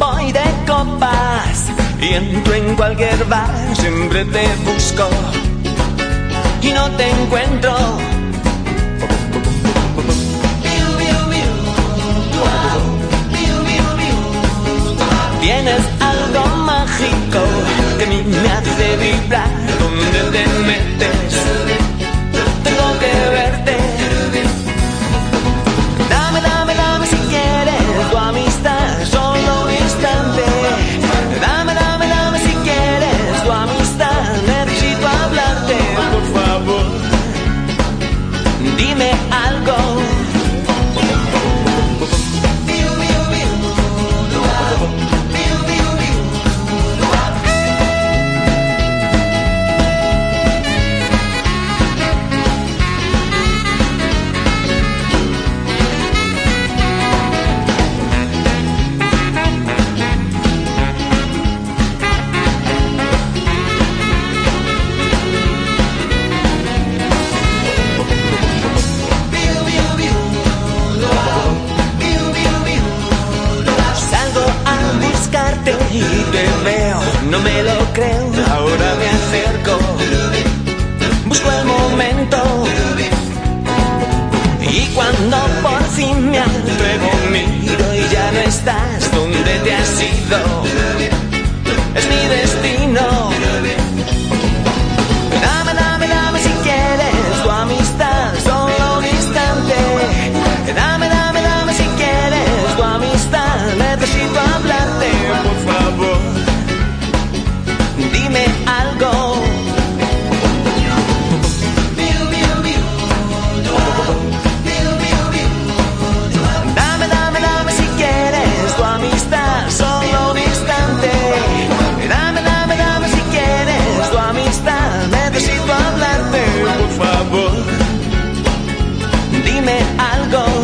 voy de copas. Y entro en cualquier bar, siempre te busco. Y no te encuentro. Tienes algo mágico. No me lo creo, ahora I'll go.